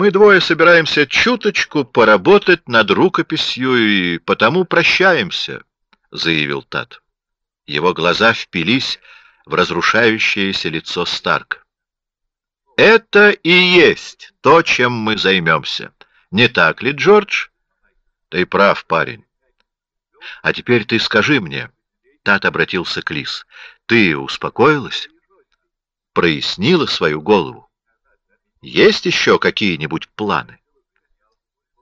Мы двое собираемся чуточку поработать над рукописью и потому прощаемся, заявил Тат. Его глаза впились в разрушающееся лицо Старк. Это и есть то, чем мы займемся. Не так ли, Джордж? Ты прав, парень. А теперь ты скажи мне, Тат обратился к Лис, ты успокоилась? Прояснила свою голову? Есть еще какие-нибудь планы?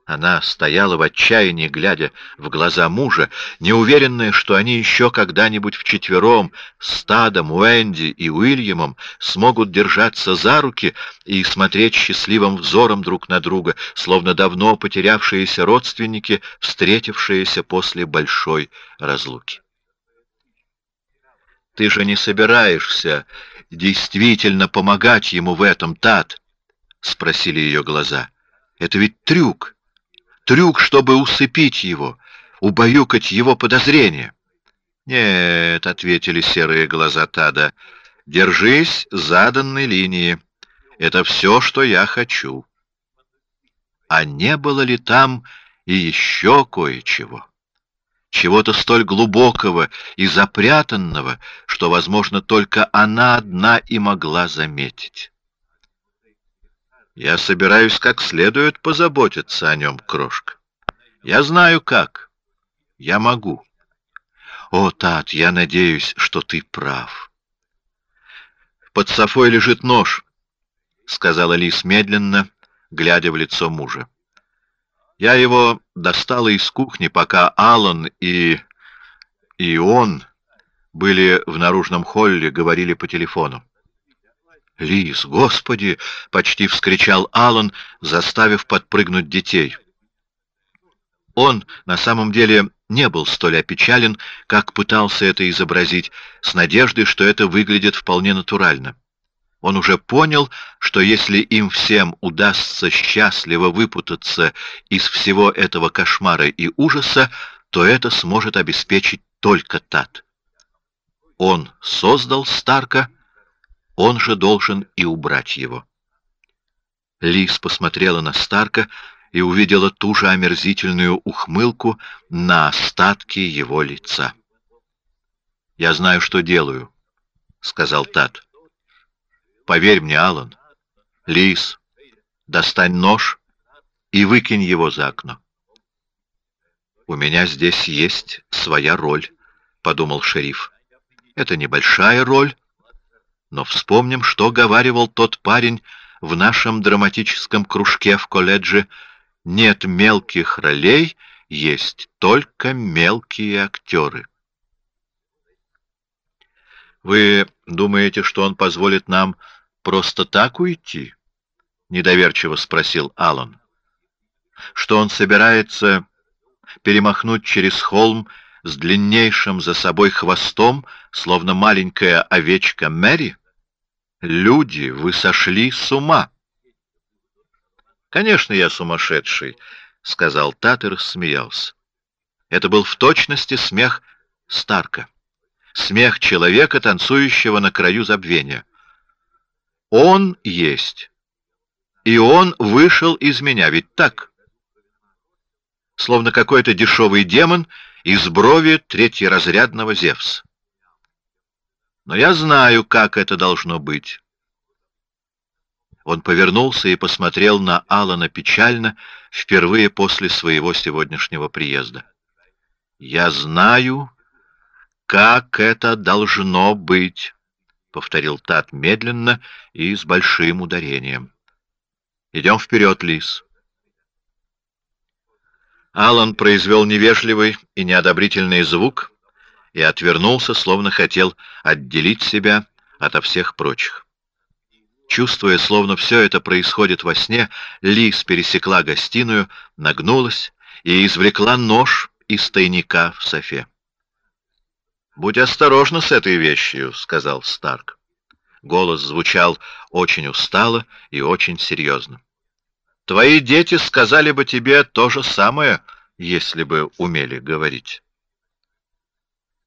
Она стояла в отчаянии, глядя в глаза мужа, неуверенная, что они еще когда-нибудь вчетвером, стадом, Уэнди и Уильямом, смогут держаться за руки и смотреть счастливым взором друг на друга, словно давно потерявшиеся родственники, встретившиеся после большой разлуки. Ты же не собираешься действительно помогать ему в этом, Тат? — спросили ее глаза. Это ведь трюк трюк, чтобы усыпить его, убаюкать его подозрения. Нет, ответили серые глаза Тада. Держись заданной линии. Это все, что я хочу. А не было ли там и еще кое-чего? Чего-то столь глубокого и запрятанного, что, возможно, только она одна и могла заметить. Я собираюсь как следует позаботиться о нем, крошка. Я знаю как. Я могу. О, Тат, я надеюсь, что ты прав. Под софой лежит нож, сказала Лис медленно, глядя в лицо мужа. Я его достала из кухни, пока Аллан и и он были в наружном холле, говорили по телефону. Лис, господи! почти вскричал Аллан, заставив подпрыгнуть детей. Он на самом деле не был столь опечален, как пытался это изобразить, с надеждой, что это выглядит вполне натурально. Он уже понял, что если им всем удастся счастливо выпутаться из всего этого кошмара и ужаса, то это сможет обеспечить только Тат. Он создал Старка он же должен и убрать его. Лис посмотрела на Старка и увидела ту же омерзительную ухмылку на остатки его лица. Я знаю, что делаю, сказал Тат. Поверь мне, Аллан. Лис, достань нож и выкинь его за окно. У меня здесь есть своя роль, подумал шериф. Это небольшая роль, но вспомним, что говаривал тот парень в нашем драматическом кружке в колледже: нет мелких ролей, есть только мелкие актеры. Вы думаете, что он позволит нам просто так уйти? Недоверчиво спросил Аллан. Что он собирается перемахнуть через холм с длиннейшим за собой хвостом, словно маленькая овечка Мэри? Люди, вы сошли с ума. Конечно, я сумасшедший, сказал Татер, смеялся. Это был в точности смех Старка, смех человека, танцующего на краю забвения. Он есть, и он вышел из меня, ведь так? Словно какой-то дешевый демон из брови третьеразрядного Зевса но я знаю, как это должно быть. Он повернулся и посмотрел на Алана печально, впервые после своего сегодняшнего приезда. Я знаю, как это должно быть, повторил Тат медленно и с большим ударением. Идем вперед, Лис. Алан произвел невежливый и неодобрительный звук, и отвернулся, словно хотел отделить себя ото всех прочих. Чувствуя, словно все это происходит во сне, Лис пересекла гостиную, нагнулась и извлекла нож из тайника в софе. Будь осторожна с этой вещью, сказал Старк. Голос звучал очень устало и очень серьезно. Твои дети сказали бы тебе то же самое, если бы умели говорить.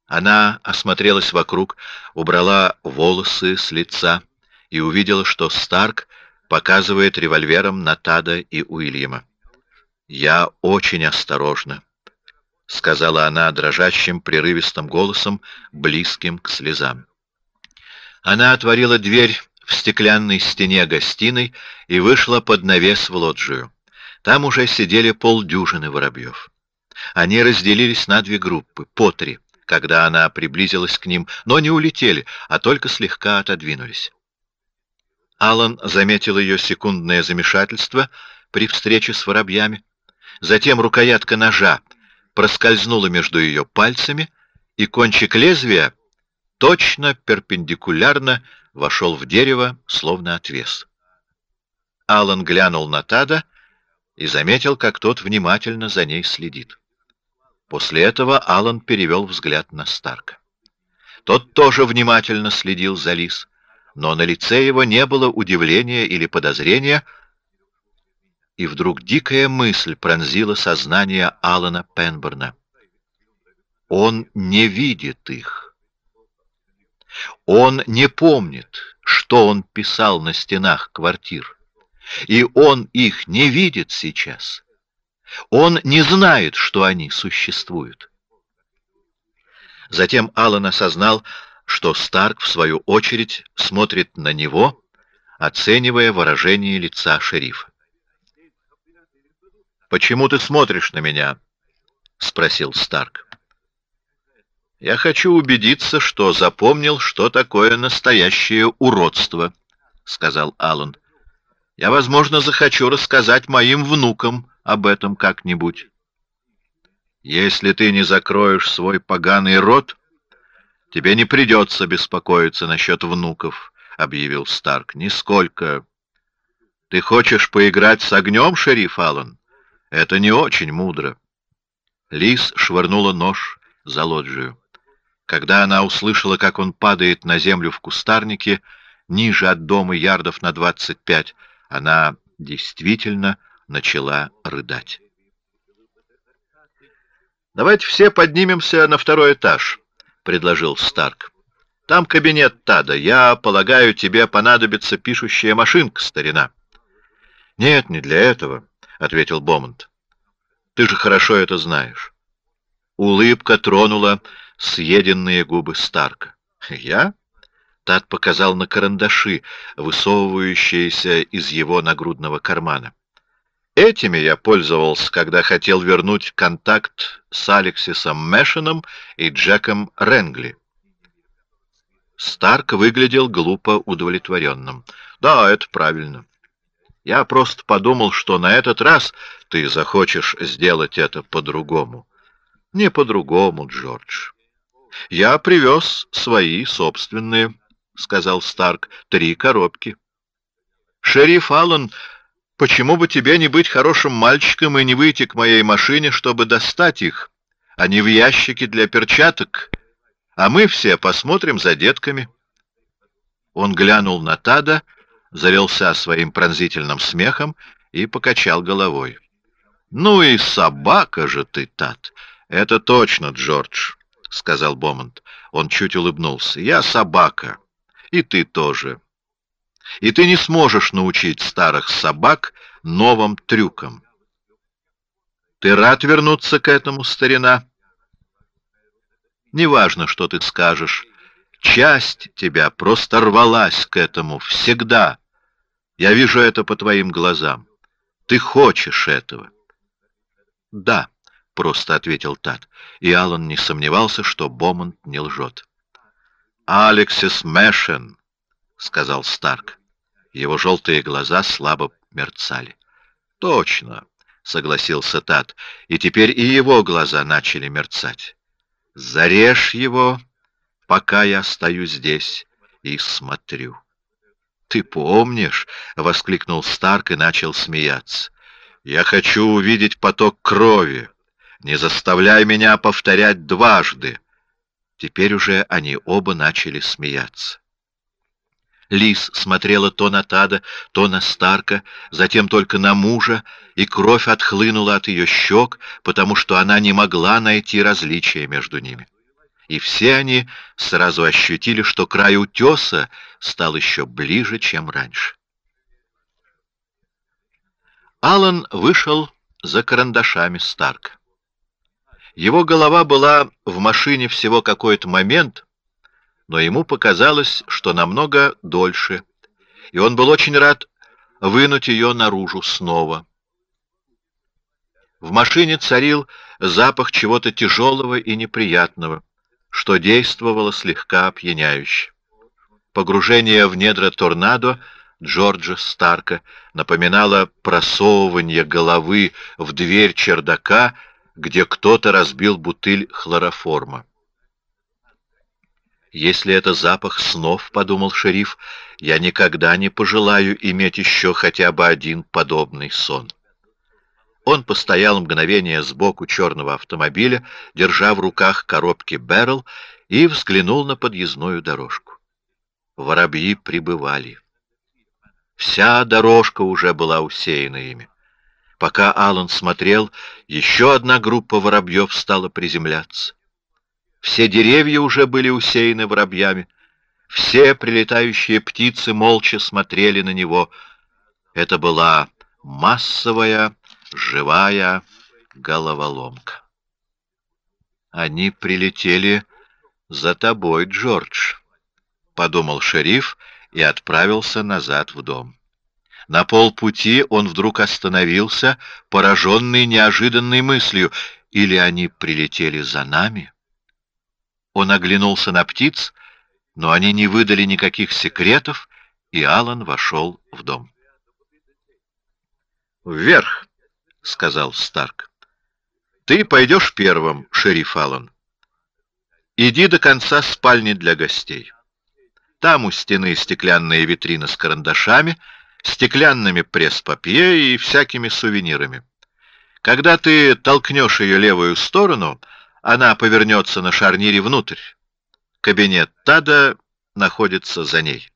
Она осмотрелась вокруг, убрала волосы с лица и увидела, что Старк показывает револьвером на Тада и Уильяма. «Я очень осторожна», — сказала она дрожащим, прерывистым голосом, близким к слезам. Она отворила дверь в стеклянной стене гостиной и вышла под навес в лоджию. Там уже сидели полдюжины воробьев. Они разделились на две группы, по три, когда она приблизилась к ним, но не улетели, а только слегка отодвинулись. Алан заметил ее секундное замешательство при встрече с воробьями. Затем рукоятка ножа проскользнула между ее пальцами, и кончик лезвия точно перпендикулярно вошел в дерево, словно отвес. Алан глянул на Тада и заметил, как тот внимательно за ней следит. После этого Алан перевел взгляд на Старка. Тот тоже внимательно следил за Лис, но на лице его не было удивления или подозрения, и вдруг дикая мысль пронзила сознание Алана Пенберна. Он не видит их. Он не помнит, что он писал на стенах квартир, и он их не видит сейчас. Он не знает, что они существуют. Затем Алан осознал, что Старк, в свою очередь, смотрит на него, оценивая выражение лица шерифа. «Почему ты смотришь на меня?» — спросил Старк. «Я хочу убедиться, что запомнил, что такое настоящее уродство», — сказал Аллан. «Я, возможно, захочу рассказать моим внукам об этом как-нибудь. Если ты не закроешь свой поганый рот, тебе не придется беспокоиться насчет внуков», — объявил Старк. «Нисколько. Ты хочешь поиграть с огнем, шериф Аллан?» Это не очень мудро. Лис швырнула нож за лоджию. Когда она услышала, как он падает на землю в кустарнике, ниже от дома ярдов на двадцать пять, она действительно начала рыдать. «Давайте все поднимемся на второй этаж», — предложил Старк. «Там кабинет Тада. Я полагаю, тебе понадобится пишущая машинка, старина». «Нет, не для этого», ответил Бомонд. Ты же хорошо это знаешь. Улыбка тронула съеденные губы Старка. Я? Тат показал на карандаши, высовывающиеся из его нагрудного кармана. Этими я пользовался, когда хотел вернуть контакт с Алексисом Мэшином и Джеком Ренгли. Старк выглядел глупо удовлетворенным. Да, это правильно. Я просто подумал, что на этот раз ты захочешь сделать это по-другому. Не по-другому, Джордж. Я привез свои собственные, — сказал Старк, — три коробки. Шериф Аллан, почему бы тебе не быть хорошим мальчиком и не выйти к моей машине, чтобы достать их, а не в ящике для перчаток, а мы все посмотрим за детками. Он глянул на Тада, — завелся своим пронзительным смехом и покачал головой. «Ну и собака же ты, Тат!» «Это точно, Джордж», — сказал Бомонд. Он чуть улыбнулся. «Я собака, и ты тоже. И ты не сможешь научить старых собак новым трюкам. Ты рад вернуться к этому, старина?» «Неважно, что ты скажешь. Часть тебя просто рвалась к этому всегда». Я вижу это по твоим глазам. Ты хочешь этого. Да, просто ответил Тат, и Аллан не сомневался, что Бомонд не лжет. Алексис Мэшен, сказал Старк. Его желтые глаза слабо мерцали. Точно, согласился Тат, и теперь и его глаза начали мерцать. Зарежь его, пока я стою здесь и смотрю. «Ты помнишь?» — воскликнул Старк и начал смеяться. «Я хочу увидеть поток крови. Не заставляй меня повторять дважды». Теперь уже они оба начали смеяться. Лис смотрела то на Тада, то на Старка, затем только на мужа, и кровь отхлынула от ее щек, потому что она не могла найти различия между ними и все они сразу ощутили, что край утеса стал еще ближе, чем раньше. Алан вышел за карандашами Старк. Его голова была в машине всего какой-то момент, но ему показалось, что намного дольше, и он был очень рад вынуть ее наружу снова. В машине царил запах чего-то тяжелого и неприятного, что действовало слегка опьяняюще. Погружение в недра торнадо Джорджа Старка напоминало просовывание головы в дверь чердака, где кто-то разбил бутыль хлороформа. Если это запах снов, подумал шериф, я никогда не пожелаю иметь еще хотя бы один подобный сон. Он постоял мгновение сбоку черного автомобиля, держа в руках коробки Беррел, и взглянул на подъездную дорожку. Воробьи прибывали. Вся дорожка уже была усеяна ими. Пока Аллан смотрел, еще одна группа воробьев стала приземляться. Все деревья уже были усеяны воробьями. Все прилетающие птицы молча смотрели на него. Это была массовая живая головоломка. Они прилетели за тобой, Джордж, подумал шериф и отправился назад в дом. На полпути он вдруг остановился, пораженный неожиданной мыслью: или они прилетели за нами? Он оглянулся на птиц, но они не выдали никаких секретов, и Алан вошел в дом. Вверх, — сказал Старк. «Ты пойдешь первым, шериф Аллан. Иди до конца спальни для гостей. Там у стены стеклянные витрины с карандашами, стеклянными пресс-папье и всякими сувенирами. Когда ты толкнешь ее левую сторону, она повернется на шарнире внутрь. Кабинет Тада находится за ней.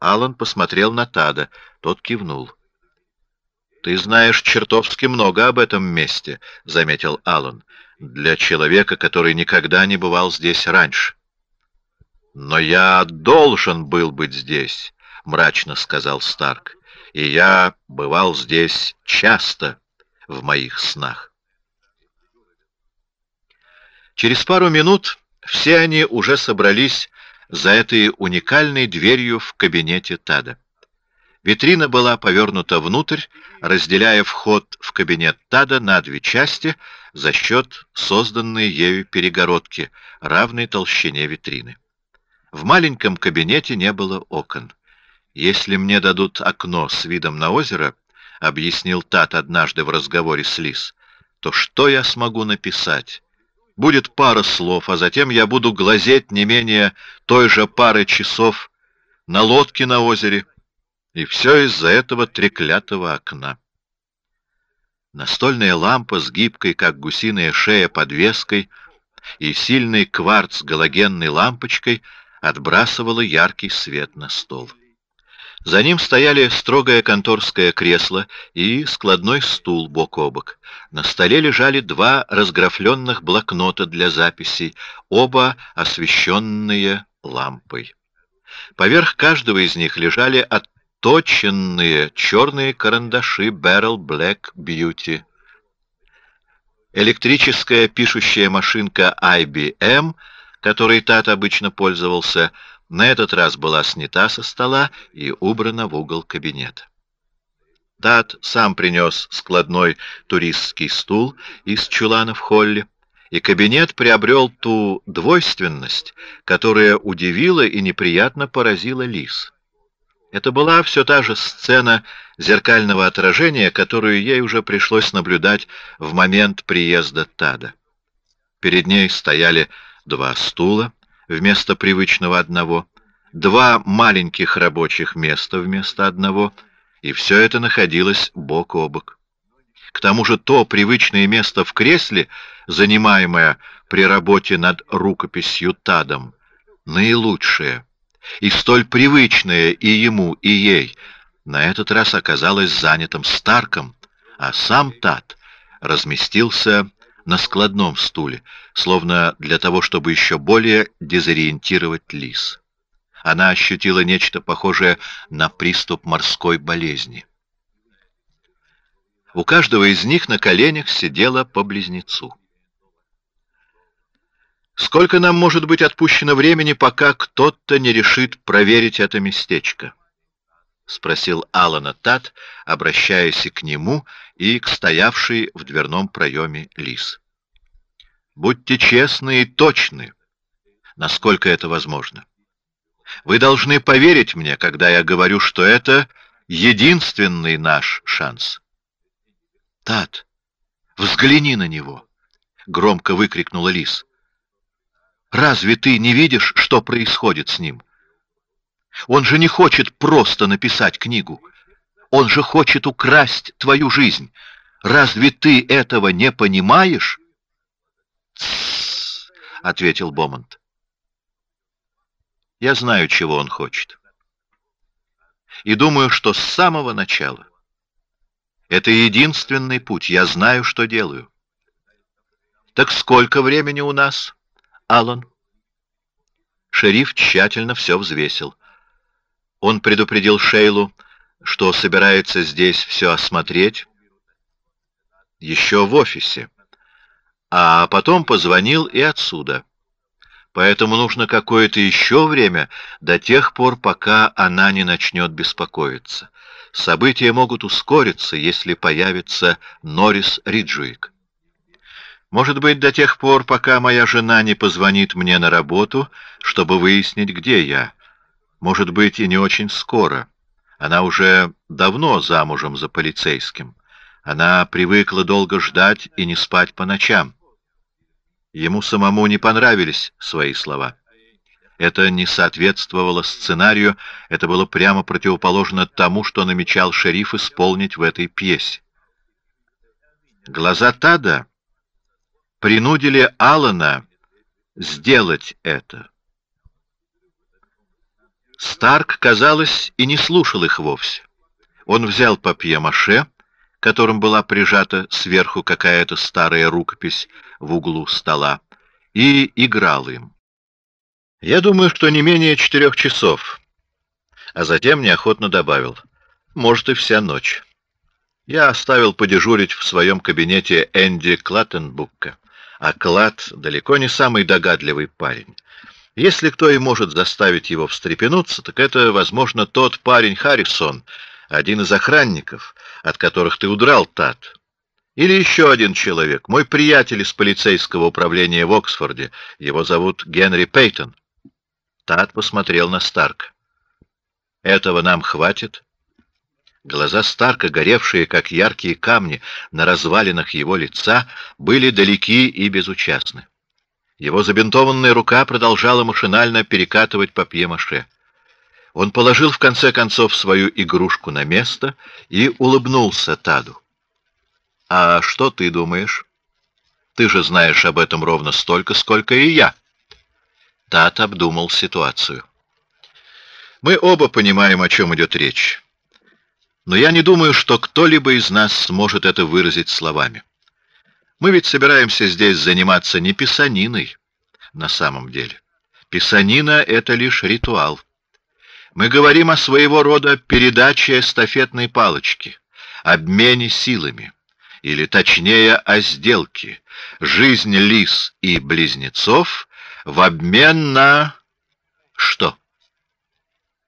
Аллан посмотрел на Тада, тот кивнул. Ты знаешь чертовски много об этом месте, заметил Аллан, для человека, который никогда не бывал здесь раньше. Но я должен был быть здесь, мрачно сказал Старк, и я бывал здесь часто в моих снах. Через пару минут все они уже собрались за этой уникальной дверью в кабинете Тада. Витрина была повернута внутрь, разделяя вход в кабинет Тада на две части за счет созданной ею перегородки, равной толщине витрины. В маленьком кабинете не было окон. Если мне дадут окно с видом на озеро, объяснил Тад однажды в разговоре с Лис, то что я смогу написать? Будет пара слов, а затем я буду глазеть не менее той же пары часов на лодке на озере и все из-за этого треклятого окна. Настольная лампа с гибкой, как гусиная шея, подвеской и сильной кварц галогенной лампочкой отбрасывала яркий свет на стол. За ним стояли строгое конторское кресло и складной стул бок о бок. На столе лежали два разграфленных блокнота для записей, оба освещенные лампой. Поверх каждого из них лежали от точенные черные карандаши Barrel Black Beauty. Электрическая пишущая машинка IBM, которой Тат обычно пользовался, на этот раз была снята со стола и убрана в угол кабинета. Тат сам принес складной туристский стул из чулана в холле, и кабинет приобрел ту двойственность, которая удивила и неприятно поразила Лис. Это была все та же сцена зеркального отражения, которую ей уже пришлось наблюдать в момент приезда Тада. Перед ней стояли два стула вместо привычного одного, два маленьких рабочих места вместо одного, и все это находилось бок о бок. К тому же то привычное место в кресле, занимаемое при работе над рукописью Тадом, наилучшее и столь привычное и ему, и ей, на этот раз оказалось занятым Старком, а сам Тат разместился на складном стуле, словно для того, чтобы еще более дезориентировать Лис. Она ощутила нечто похожее на приступ морской болезни. У каждого из них на коленях сидело по близнецу. Сколько нам может быть отпущено времени, пока кто-то не решит проверить это местечко? Спросил Алана Тат, обращаясь к нему, и к стоявшей в дверном проеме Лис. Будьте честны и точны, насколько это возможно. Вы должны поверить мне, когда я говорю, что это единственный наш шанс. Тат, взгляни на него, громко выкрикнула Лис. Разве ты не видишь, что происходит с ним? Он же не хочет просто написать книгу. Он же хочет украсть твою жизнь. Разве ты этого не понимаешь? Тссс, ответил Бомонд. Я знаю, чего он хочет. И думаю, что с самого начала. Это единственный путь. Я знаю, что делаю. Так сколько времени у нас? Аллан. Шериф тщательно все взвесил. Он предупредил Шейлу, что собирается здесь все осмотреть, еще в офисе, а потом позвонил и отсюда. Поэтому нужно какое-то еще время до тех пор, пока она не начнет беспокоиться. События могут ускориться, если появится Норрис Риджуик. Может быть, до тех пор, пока моя жена не позвонит мне на работу, чтобы выяснить, где я. Может быть, и не очень скоро. Она уже давно замужем за полицейским. Она привыкла долго ждать и не спать по ночам. Ему самому не понравились свои слова. Это не соответствовало сценарию, это было прямо противоположно тому, что намечал шериф исполнить в этой пьесе. Глаза Тада принудили Алана сделать это. Старк, казалось, и не слушал их вовсе. Он взял папье-маше, которым была прижата сверху какая-то старая рукопись в углу стола, и играл им. Я думаю, что не менее четырех часов, а затем неохотно добавил: может и вся ночь. Я оставил подежурить в своем кабинете Энди Клаттенбука а Клад далеко не самый догадливый парень. Если кто и может заставить его встрепенуться, так это, возможно, тот парень Харрисон, один из охранников, от которых ты удрал, Тат. Или еще один человек, мой приятель из полицейского управления в Оксфорде. Его зовут Генри Пейтон. Тат посмотрел на Старк. Этого нам хватит. Глаза Старка, горевшие как яркие камни на развалинах его лица, были далеки и безучастны. Его забинтованная рука продолжала машинально перекатывать папье-маше. Он положил в конце концов свою игрушку на место и улыбнулся Таду. А что ты думаешь? Ты же знаешь об этом ровно столько, сколько и я. Тад обдумал ситуацию. Мы оба понимаем, о чем идет речь. Но я не думаю, что кто-либо из нас сможет это выразить словами. Мы ведь собираемся здесь заниматься не писаниной, на самом деле. Писанина — это лишь ритуал. Мы говорим о своего рода передаче эстафетной палочки, обмене силами, или точнее о сделке. Жизнь лис и близнецов в обмен на что?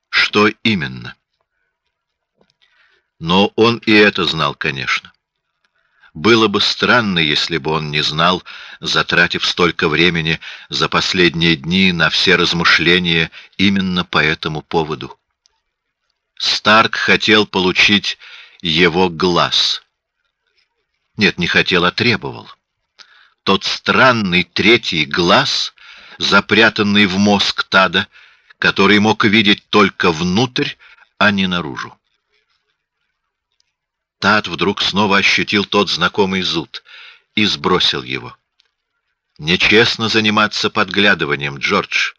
Что именно? Но он и это знал, конечно. Было бы странно, если бы он не знал, затратив столько времени за последние дни на все размышления именно по этому поводу. Старк хотел получить его глаз. Нет, не хотел, а требовал. Тот странный третий глаз, запрятанный в мозг Тада, который мог видеть только внутрь, а не наружу. Тат вдруг снова ощутил тот знакомый зуд и сбросил его. Нечестно заниматься подглядыванием, Джордж.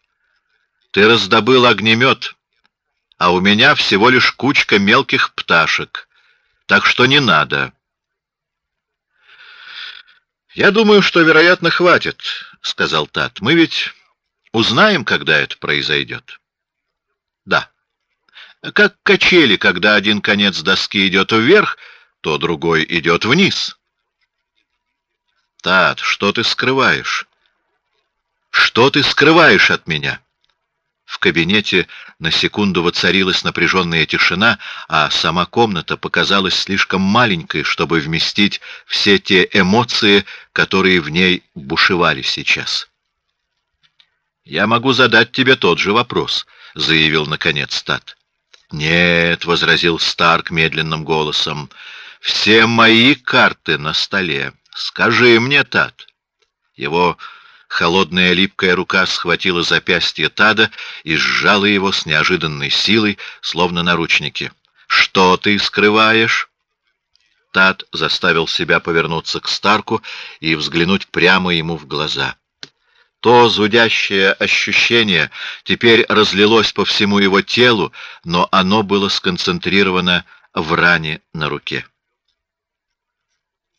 Ты раздобыл огнемет, а у меня всего лишь кучка мелких пташек, так что не надо. Я думаю, что вероятно хватит, сказал Тат. Мы ведь узнаем, когда это произойдет. Да. Как качели, когда один конец доски идет вверх, то другой идет вниз. Тат, что ты скрываешь? Что ты скрываешь от меня? В кабинете на секунду воцарилась напряженная тишина, а сама комната показалась слишком маленькой, чтобы вместить все те эмоции, которые в ней бушевали сейчас. «Я могу задать тебе тот же вопрос», — заявил наконец Стат. «Нет», — возразил Старк медленным голосом, — «все мои карты на столе. Скажи мне, Тат». Его Холодная липкая рука схватила запястье Тада и сжала его с неожиданной силой, словно наручники. «Что ты скрываешь?» Тад заставил себя повернуться к Старку и взглянуть прямо ему в глаза. То зудящее ощущение теперь разлилось по всему его телу, но оно было сконцентрировано в ране на руке.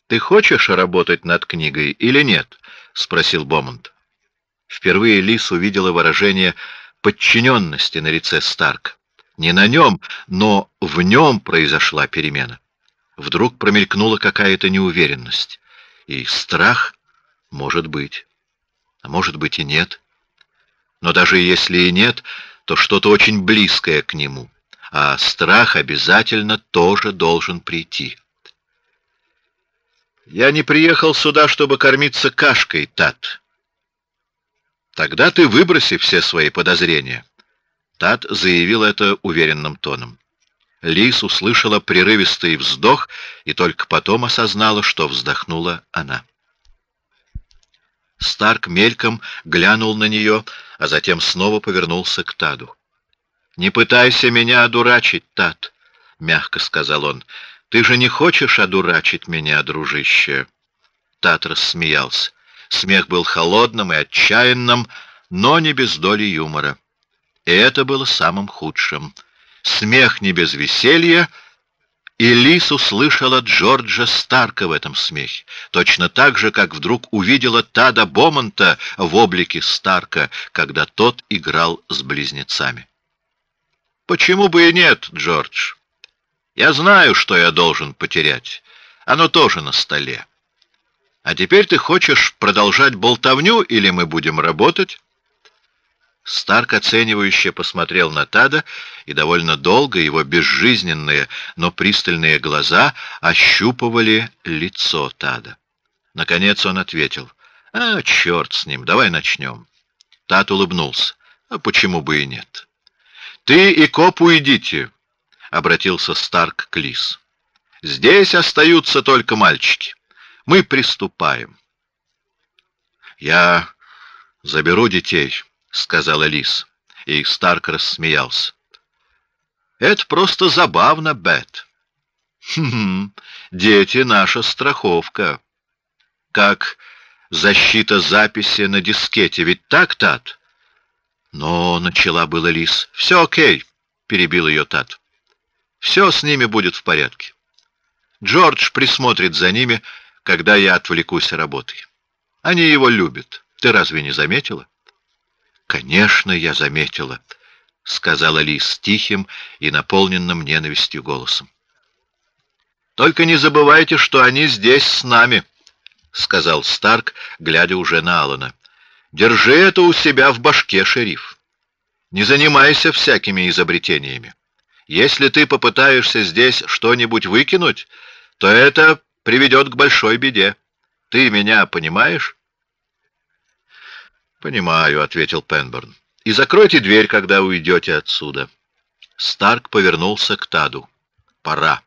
«Ты хочешь работать над книгой или нет?» — спросил Бомонд. Впервые Лис увидела выражение подчиненности на лице Старк. Не на нем, но в нем произошла перемена. Вдруг промелькнула какая-то неуверенность. И страх, может быть. А может быть и нет. Но даже если и нет, то что-то очень близкое к нему. А страх обязательно тоже должен прийти. Я не приехал сюда, чтобы кормиться кашкой, Тат. Тогда ты выброси все свои подозрения. Тат заявил это уверенным тоном. Лис услышала прерывистый вздох и только потом осознала, что вздохнула она. Старк мельком глянул на нее, а затем снова повернулся к Таду. «Не пытайся меня одурачить, Тад», — мягко сказал он. Ты же не хочешь одурачить меня, дружище? Тат рассмеялся. Смех был холодным и отчаянным, но не без доли юмора. И это было самым худшим. Смех не без веселья, и Лис услышала Джорджа Старка в этом смехе, точно так же, как вдруг увидела Тада Бомонта в облике Старка, когда тот играл с близнецами. «Почему бы и нет, Джордж?» Я знаю, что я должен потерять. Оно тоже на столе. А теперь ты хочешь продолжать болтовню, или мы будем работать?» Старк оценивающе посмотрел на Тада, и довольно долго его безжизненные, но пристальные глаза ощупывали лицо Тада. Наконец он ответил. «А, черт с ним, давай начнем». Тад улыбнулся. «А почему бы и нет?» «Ты и коп уйдите. — обратился Старк к Лис. «Здесь остаются только мальчики. Мы приступаем». «Я заберу детей», — сказала Лис, и Старк рассмеялся. «Это просто забавно, Бет». «Хм, дети — наша страховка. Как защита записи на дискете, ведь так, Тат?» «Но», — начала было Лис. «Все окей», — перебил ее Тат. Все с ними будет в порядке. Джордж присмотрит за ними, когда я отвлекусь работой. Они его любят. Ты разве не заметила? Конечно, я заметила, сказала Лис тихим и наполненным ненавистью голосом. Только не забывайте, что они здесь с нами, сказал Старк, глядя уже на Алана. Держи это у себя в башке, шериф. Не занимайся всякими изобретениями. Если ты попытаешься здесь что-нибудь выкинуть, то это приведет к большой беде. Ты меня понимаешь? Понимаю, ответил Пенберн. И закройте дверь, когда уйдете отсюда. Старк повернулся к Таду. Пора.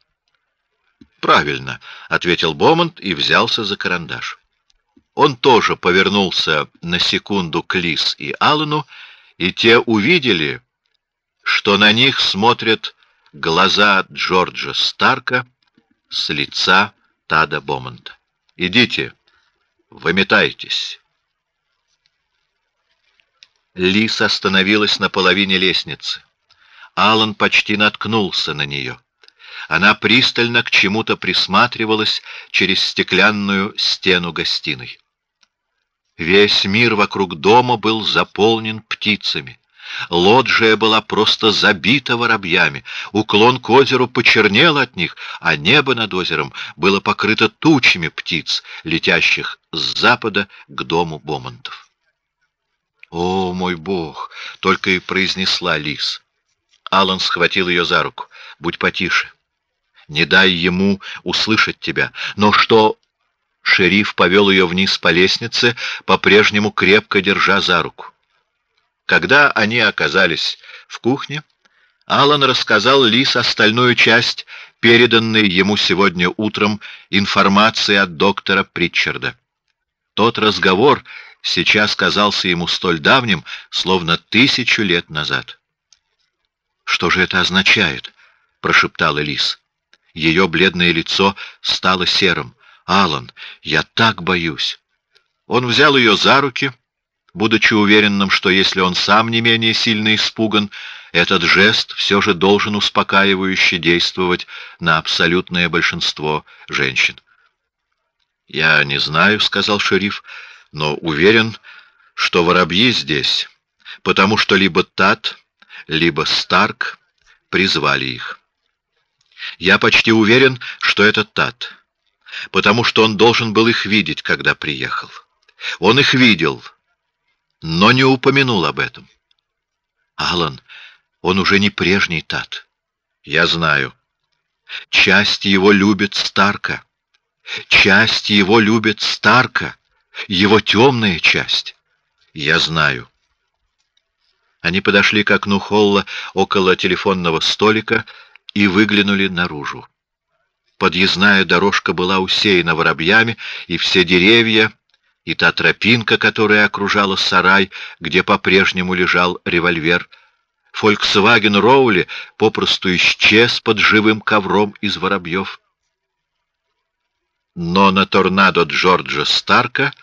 Правильно, ответил Бомонд и взялся за карандаш. Он тоже повернулся на секунду к Лис и Аллену, и те увидели, что на них смотрят глаза Джорджа Старка с лица Тада Бомонта. Идите, выметайтесь. Лис остановилась на половине лестницы. Алан почти наткнулся на нее. Она пристально к чему-то присматривалась через стеклянную стену гостиной. Весь мир вокруг дома был заполнен птицами. Лоджия была просто забита воробьями, уклон к озеру почернел от них, а небо над озером было покрыто тучами птиц, летящих с запада к дому Бомонтов. «О, мой бог!» — только и произнесла Лис. Алан схватил ее за руку. «Будь потише. Не дай ему услышать тебя. Но что...» Шериф повел ее вниз по лестнице, по-прежнему крепко держа за руку. Когда они оказались в кухне, Алан рассказал Лис остальную часть переданной ему сегодня утром информации от доктора Притчарда. Тот разговор сейчас казался ему столь давним, словно тысячу лет назад. «Что же это означает?» — прошептала Лис. Ее бледное лицо стало серым. «Алан, я так боюсь!» Он взял ее за руки, будучи уверенным, что если он сам не менее сильно испуган, этот жест все же должен успокаивающе действовать на абсолютное большинство женщин. «Я не знаю», — сказал шериф, — «но уверен, что воробьи здесь, потому что либо Тат, либо Старк призвали их. Я почти уверен, что это Тат, потому что он должен был их видеть, когда приехал. Он их видел, но не упомянул об этом. Алан, он уже не прежний Тат. Я знаю. Часть его любит Старка. Часть его любит Старка. Его темная часть. Я знаю. Они подошли к окну холла около телефонного столика и выглянули наружу. Подъездная дорожка была усеяна воробьями, и все деревья, и та тропинка, которая окружала сарай, где по-прежнему лежал револьвер, Фольксваген Роули попросту исчез под живым ковром из воробьев. Но на торнадо Джорджа Старка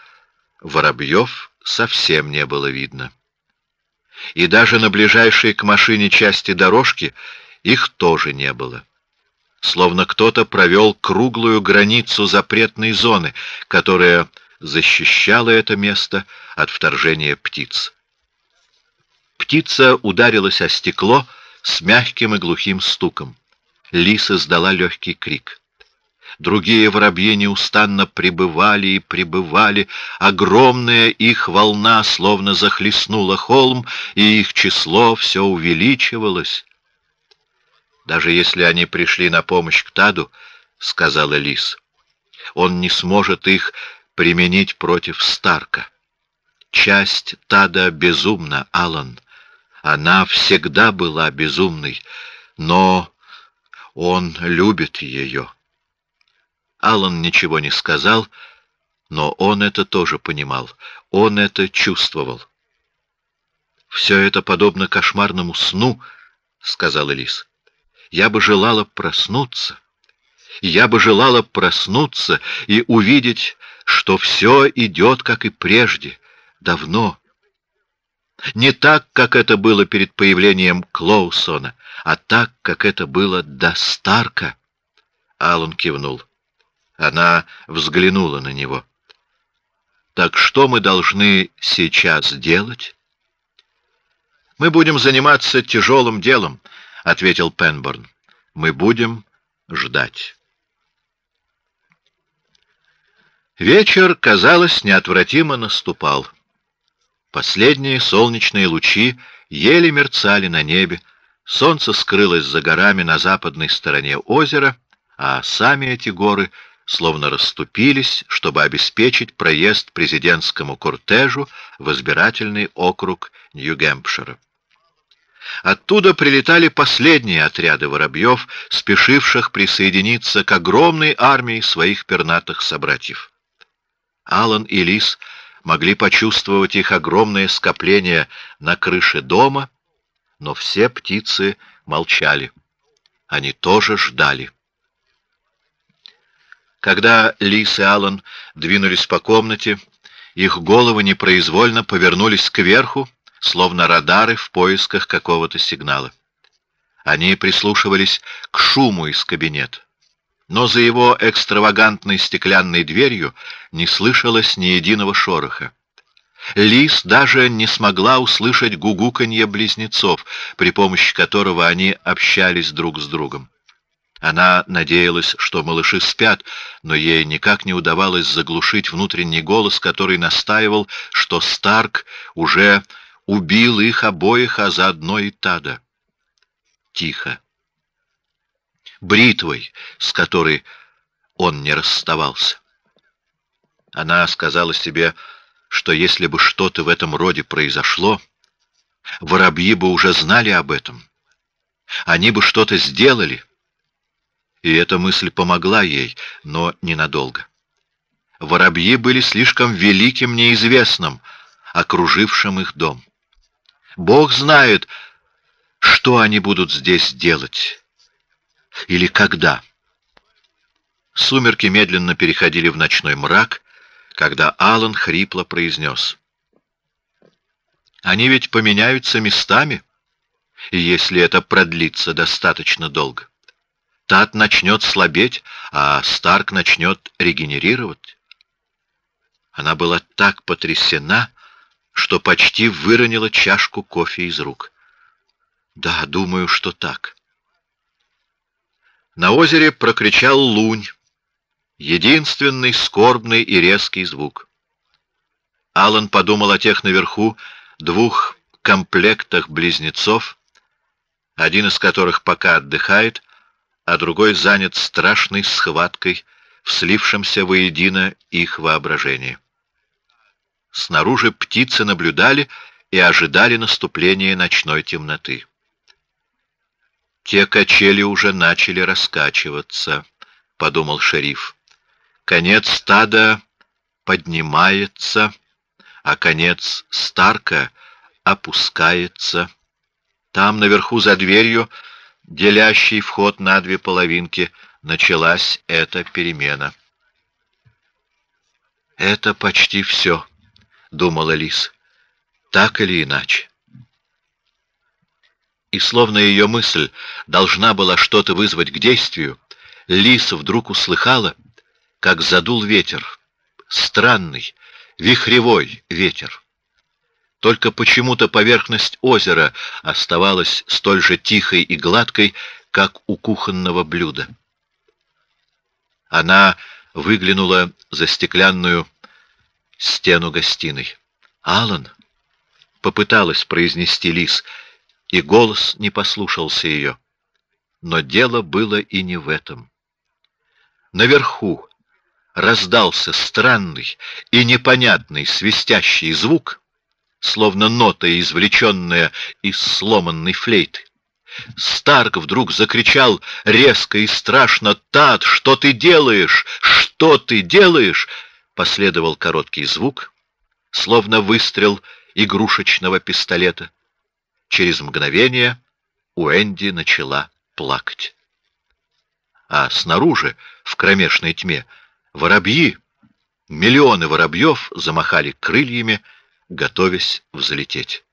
воробьев совсем не было видно и даже на ближайшей к машине части дорожки их тоже не было. Словно кто-то провел круглую границу запретной зоны, которая защищала это место от вторжения птиц. Птица ударилась о стекло с мягким и глухим стуком. Лиса издала легкий крик. Другие воробьи неустанно прибывали и прибывали. Огромная их волна словно захлестнула холм, и их число все увеличивалось. Даже если они пришли на помощь к Таду, — сказала Лис, — он не сможет их применить против Старка. Часть Тада безумна, Алан. Она всегда была безумной, но он любит ее. Алан ничего не сказал, но он это тоже понимал. Он это чувствовал. «Все это подобно кошмарному сну», — сказала Лис. «Я бы желала проснуться. Я бы желала проснуться и увидеть, что все идет, как и прежде, давно. Не так, как это было перед появлением Клоусона, а так, как это было до Старка». Алан кивнул. Она взглянула на него. «Так что мы должны сейчас делать?» «Мы будем заниматься тяжелым делом», — ответил Пенборн. «Мы будем ждать». Вечер, казалось, неотвратимо наступал. Последние солнечные лучи еле мерцали на небе, солнце скрылось за горами на западной стороне озера, а сами эти горы — словно расступились, чтобы обеспечить проезд президентскому кортежу в избирательный округ Нью-Гэмпшира. Оттуда прилетали последние отряды воробьев, спешивших присоединиться к огромной армии своих пернатых собратьев. Алан и Лис могли почувствовать их огромное скопление на крыше дома, но все птицы молчали. Они тоже ждали. Когда Лис и Аллан двинулись по комнате, их головы непроизвольно повернулись кверху, словно радары в поисках какого-то сигнала. Они прислушивались к шуму из кабинета. Но за его экстравагантной стеклянной дверью не слышалось ни единого шороха. Лис даже не смогла услышать гугуканье близнецов, при помощи которого они общались друг с другом. Она надеялась, что малыши спят, но ей никак не удавалось заглушить внутренний голос, который настаивал, что Старк уже убил их обоих, а заодно и Тада. Тихо. Бритвой, с которой он не расставался. Она сказала себе, что если бы что-то в этом роде произошло, воробьи бы уже знали об этом. Они бы что-то сделали. И эта мысль помогла ей, но ненадолго. Воробьи были слишком великим неизвестным, окружившим их дом. Бог знает, что они будут здесь делать. Или когда. Сумерки медленно переходили в ночной мрак, когда Алан хрипло произнес. «Они ведь поменяются местами, если это продлится достаточно долго. Тат начнет слабеть, а Старк начнет регенерировать». Она была так потрясена, что почти выронила чашку кофе из рук. «Да, думаю, что так». На озере прокричал лунь, единственный скорбный и резкий звук. Алан подумал о тех наверху двух комплектах близнецов, один из которых пока отдыхает, а другой занят страшной схваткой в слившемся воедино их воображении. Снаружи птицы наблюдали и ожидали наступления ночной темноты. Те качели уже начали раскачиваться, подумал шериф. Конец стада поднимается, а конец Старка опускается. Там, наверху за дверью, делящий вход на две половинки, началась эта перемена. «Это почти все», — думала Лис, — «так или иначе». И словно ее мысль должна была что-то вызвать к действию, Лис вдруг услыхала — как задул ветер. Странный, вихревой ветер. Только почему-то поверхность озера оставалась столь же тихой и гладкой, как у кухонного блюда. Она выглянула за стеклянную стену гостиной. Алан попыталась произнести Лис, и голос не послушался ее. Но дело было и не в этом. Наверху, раздался странный и непонятный свистящий звук, словно нота, извлеченная из сломанной флейты. Старк вдруг закричал резко и страшно: "Тат, что ты делаешь? Что ты делаешь?" Последовал короткий звук, словно выстрел игрушечного пистолета. Через мгновение у Энди начала плакать. А снаружи, в кромешной тьме, Воробьи, миллионы воробьев замахали крыльями, готовясь взлететь.